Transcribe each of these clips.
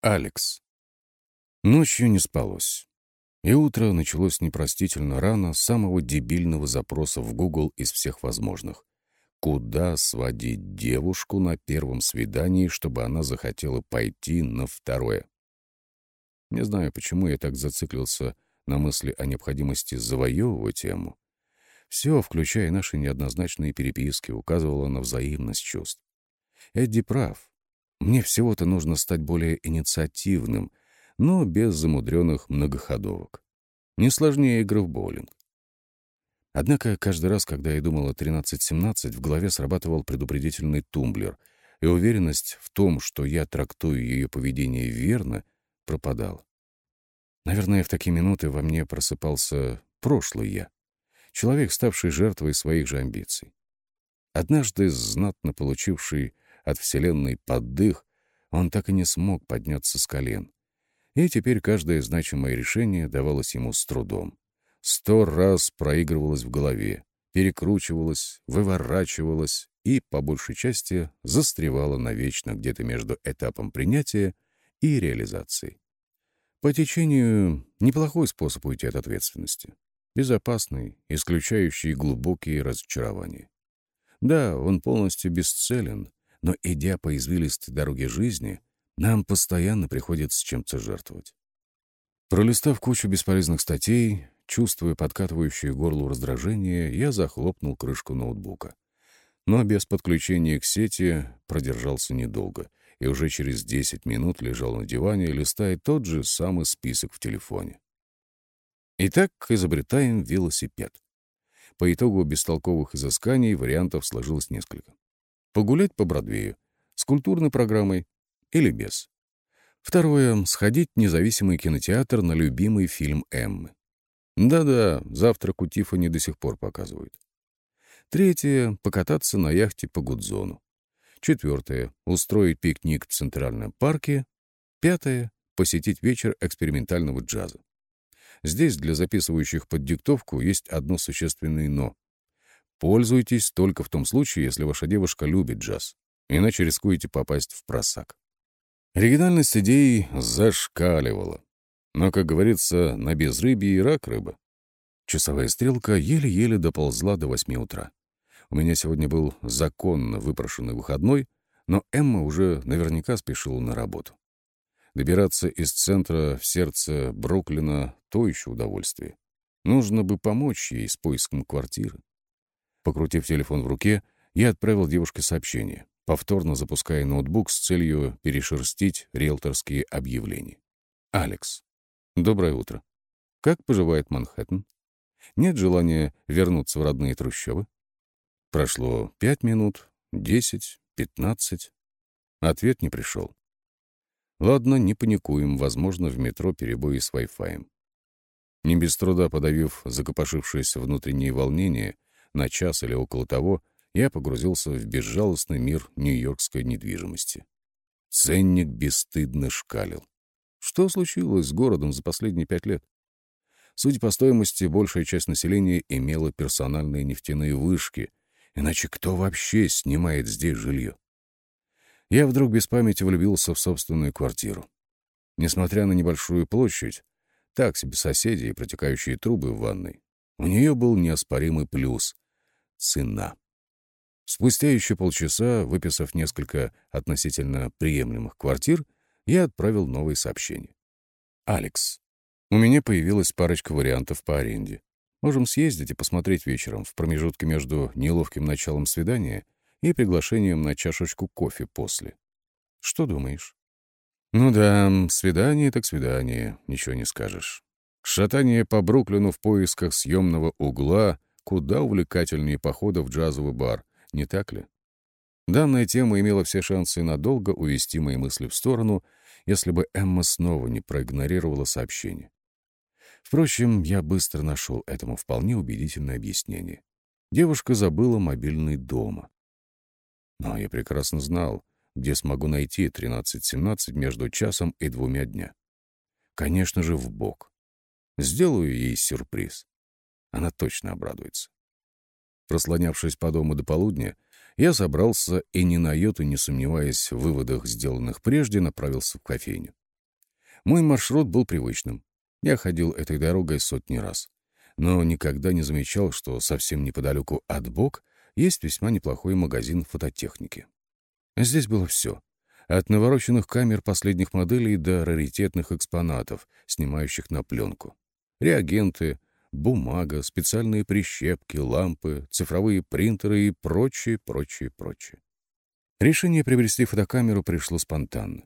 Алекс. Ночью не спалось. И утро началось непростительно рано с самого дебильного запроса в Google из всех возможных. Куда сводить девушку на первом свидании, чтобы она захотела пойти на второе? Не знаю, почему я так зациклился на мысли о необходимости завоевывать тему. Все, включая наши неоднозначные переписки, указывало на взаимность чувств. Эдди прав. Мне всего-то нужно стать более инициативным, но без замудренных многоходовок. Не сложнее игры в боулинг. Однако каждый раз, когда я думал о 13-17, в голове срабатывал предупредительный тумблер, и уверенность в том, что я трактую ее поведение верно, пропадала. Наверное, в такие минуты во мне просыпался прошлый я, человек, ставший жертвой своих же амбиций. Однажды, знатно получивший от Вселенной поддых, он так и не смог подняться с колен. И теперь каждое значимое решение давалось ему с трудом. Сто раз проигрывалось в голове, перекручивалось, выворачивалось и, по большей части, застревало навечно где-то между этапом принятия и реализацией. По течению — неплохой способ уйти от ответственности. Безопасный, исключающий глубокие разочарования. Да, он полностью бесцелен, но, идя по извилистой дороге жизни, нам постоянно приходится чем-то жертвовать. Пролистав кучу бесполезных статей, чувствуя подкатывающее горло раздражение, я захлопнул крышку ноутбука. Но без подключения к сети продержался недолго и уже через 10 минут лежал на диване, листая тот же самый список в телефоне. Итак, изобретаем велосипед. По итогу бестолковых изысканий вариантов сложилось несколько. Погулять по Бродвею. С культурной программой или без. Второе — сходить в независимый кинотеатр на любимый фильм Эммы. Да-да, завтрак у Тиффани до сих пор показывают. Третье — покататься на яхте по Гудзону. Четвертое — устроить пикник в Центральном парке. Пятое — посетить вечер экспериментального джаза. Здесь для записывающих под диктовку есть одно существенное «но». Пользуйтесь только в том случае, если ваша девушка любит джаз, иначе рискуете попасть в просак. Оригинальность идей зашкаливала. Но, как говорится, на безрыбье и рак рыба. Часовая стрелка еле-еле доползла до восьми утра. У меня сегодня был законно выпрошенный выходной, но Эмма уже наверняка спешила на работу. Добираться из центра в сердце Бруклина — то еще удовольствие. Нужно бы помочь ей с поиском квартиры. Покрутив телефон в руке, я отправил девушке сообщение, повторно запуская ноутбук с целью перешерстить риэлторские объявления. «Алекс, доброе утро. Как поживает Манхэттен? Нет желания вернуться в родные трущобы?» Прошло пять минут, десять, пятнадцать. Ответ не пришел. Ладно, не паникуем, возможно, в метро перебои с Wi-Fi. Не без труда подавив закопошившееся внутреннее волнение, на час или около того я погрузился в безжалостный мир нью-йоркской недвижимости. Ценник бесстыдно шкалил. Что случилось с городом за последние пять лет? Судя по стоимости, большая часть населения имела персональные нефтяные вышки, иначе кто вообще снимает здесь жилье? Я вдруг без памяти влюбился в собственную квартиру. Несмотря на небольшую площадь, так себе соседи и протекающие трубы в ванной, у нее был неоспоримый плюс — цена. Спустя еще полчаса, выписав несколько относительно приемлемых квартир, я отправил новые сообщения. «Алекс, у меня появилась парочка вариантов по аренде. Можем съездить и посмотреть вечером в промежутке между неловким началом свидания и приглашением на чашечку кофе после. Что думаешь?» «Ну да, свидание так свидание, ничего не скажешь. Шатание по Бруклину в поисках съемного угла куда увлекательнее похода в джазовый бар, не так ли? Данная тема имела все шансы надолго увести мои мысли в сторону, если бы Эмма снова не проигнорировала сообщение. Впрочем, я быстро нашел этому вполне убедительное объяснение. Девушка забыла мобильный дома. Но я прекрасно знал, где смогу найти 13-17 между часом и двумя дня. Конечно же, в бок. Сделаю ей сюрприз. Она точно обрадуется. Прослонявшись по дому до полудня, я собрался и ни на йоту не сомневаясь в выводах, сделанных прежде, направился в кофейню. Мой маршрут был привычным. Я ходил этой дорогой сотни раз. Но никогда не замечал, что совсем неподалеку от Бок есть весьма неплохой магазин фототехники. Здесь было все. От навороченных камер последних моделей до раритетных экспонатов, снимающих на пленку. Реагенты, бумага, специальные прищепки, лампы, цифровые принтеры и прочее, прочее, прочее. Решение приобрести фотокамеру пришло спонтанно.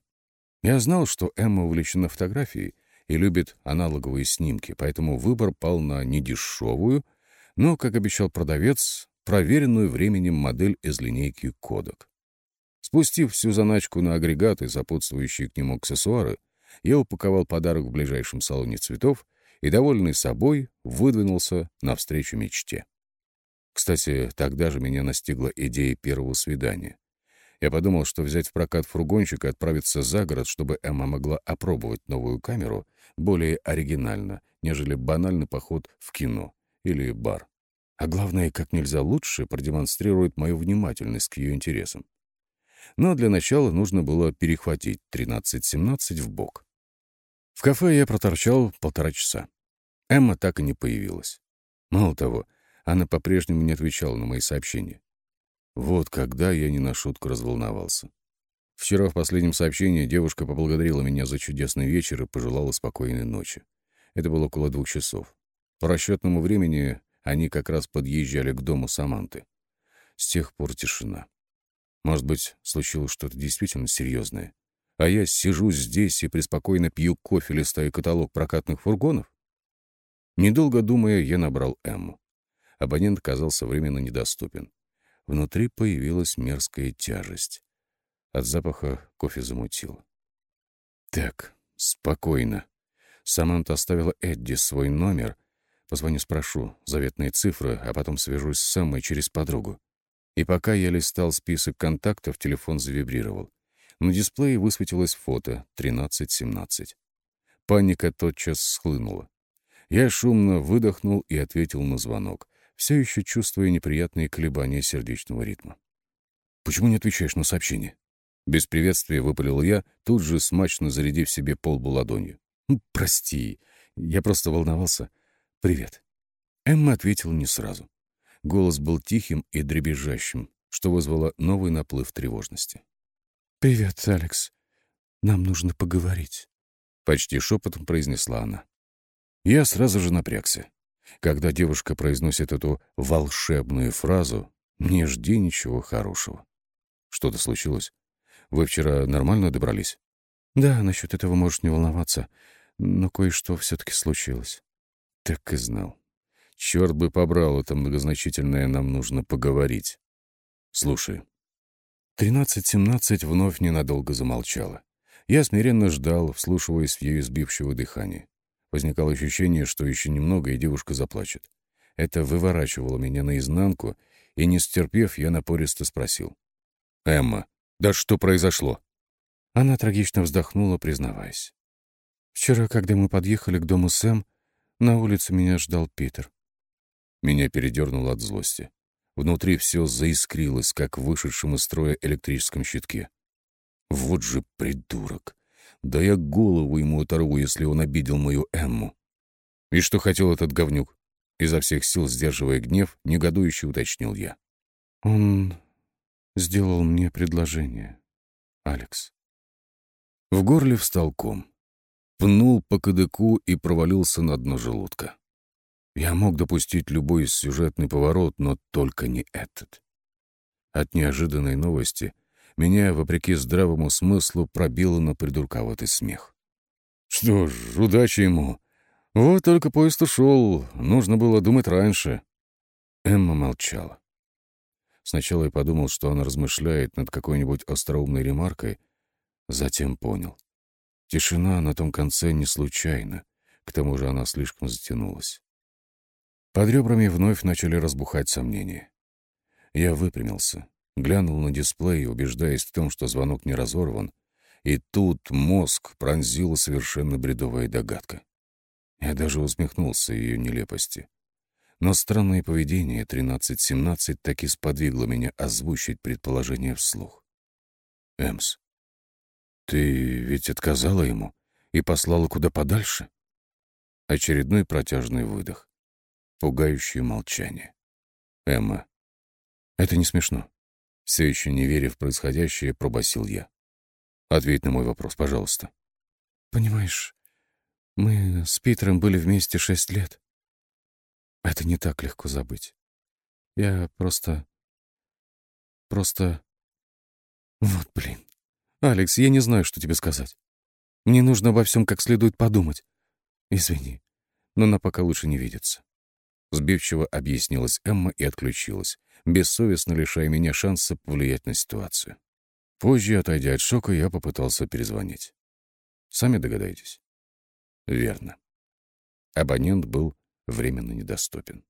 Я знал, что Эмма увлечена фотографией и любит аналоговые снимки, поэтому выбор пал на недешевую, но, как обещал продавец, проверенную временем модель из линейки «Кодек». Спустив всю заначку на агрегаты, сопутствующие к нему аксессуары, я упаковал подарок в ближайшем салоне цветов и, довольный собой, выдвинулся навстречу мечте. Кстати, тогда же меня настигла идея первого свидания. Я подумал, что взять в прокат фургончик и отправиться за город, чтобы Эмма могла опробовать новую камеру, более оригинально, нежели банальный поход в кино или бар. А главное, как нельзя лучше продемонстрирует мою внимательность к ее интересам. Но для начала нужно было перехватить 13-17 в бок. В кафе я проторчал полтора часа. Эмма так и не появилась. Мало того, она по-прежнему не отвечала на мои сообщения. Вот когда я не на шутку разволновался. Вчера в последнем сообщении девушка поблагодарила меня за чудесный вечер и пожелала спокойной ночи. Это было около двух часов. По расчетному времени они как раз подъезжали к дому Саманты. С тех пор тишина. Может быть, случилось что-то действительно серьезное. А я сижу здесь и преспокойно пью кофе, листая каталог прокатных фургонов? Недолго думая, я набрал Эмму. Абонент казался временно недоступен. Внутри появилась мерзкая тяжесть. От запаха кофе замутило. Так, спокойно. Саманта оставила Эдди свой номер. Позвоню, спрошу заветные цифры, а потом свяжусь с Самой через подругу. И пока я листал список контактов, телефон завибрировал. На дисплее высветилось фото 1317. Паника тотчас схлынула. Я шумно выдохнул и ответил на звонок все еще чувствуя неприятные колебания сердечного ритма. «Почему не отвечаешь на сообщение?» Без приветствия выпалил я, тут же смачно зарядив себе полбу ладонью. «Ну, «Прости, я просто волновался. Привет». Эмма ответила не сразу. Голос был тихим и дребезжащим, что вызвало новый наплыв тревожности. «Привет, Алекс. Нам нужно поговорить», — почти шепотом произнесла она. Я сразу же напрягся. Когда девушка произносит эту волшебную фразу, не жди ничего хорошего. Что-то случилось? Вы вчера нормально добрались? Да, насчет этого можешь не волноваться, но кое-что все-таки случилось. Так и знал. Черт бы побрал это многозначительное «нам нужно поговорить». Слушай. Тринадцать-семнадцать вновь ненадолго замолчала. Я смиренно ждал, вслушиваясь в ее сбившего дыхание. Возникало ощущение, что еще немного, и девушка заплачет. Это выворачивало меня наизнанку, и, не стерпев, я напористо спросил. «Эмма, да что произошло?» Она трагично вздохнула, признаваясь. «Вчера, когда мы подъехали к дому Сэм, на улице меня ждал Питер». Меня передернуло от злости. Внутри все заискрилось, как в вышедшем из строя электрическом щитке. Вот же придурок! Да я голову ему оторву, если он обидел мою Эмму. И что хотел этот говнюк? Изо всех сил сдерживая гнев, негодующе уточнил я. Он сделал мне предложение, Алекс. В горле встал ком. Пнул по кадыку и провалился на дно желудка. Я мог допустить любой сюжетный поворот, но только не этот. От неожиданной новости меня, вопреки здравому смыслу, пробило на придурковатый смех. Что ж, удачи ему. Вот только поезд ушел, нужно было думать раньше. Эмма молчала. Сначала я подумал, что она размышляет над какой-нибудь остроумной ремаркой, затем понял. Тишина на том конце не случайна, к тому же она слишком затянулась. Под ребрами вновь начали разбухать сомнения. Я выпрямился, Глянул на дисплей, убеждаясь в том, что звонок не разорван, и тут мозг пронзила совершенно бредовая догадка. Я даже усмехнулся ее нелепости. Но странное поведение 13-17 таки сподвигло меня озвучить предположение вслух. «Эмс, ты ведь отказала ему? и послала куда подальше? Очередной протяжный выдох. Пугающее молчание. Эмма. Это не смешно. Все еще не веря в происходящее, пробасил я. Ответь на мой вопрос, пожалуйста. Понимаешь, мы с Питером были вместе шесть лет. Это не так легко забыть. Я просто... Просто... Вот блин. Алекс, я не знаю, что тебе сказать. Мне нужно обо всем как следует подумать. Извини, но на пока лучше не видеться. Сбивчиво объяснилась Эмма и отключилась, бессовестно лишая меня шанса повлиять на ситуацию. Позже, отойдя от шока, я попытался перезвонить. Сами догадаетесь? Верно. Абонент был временно недоступен.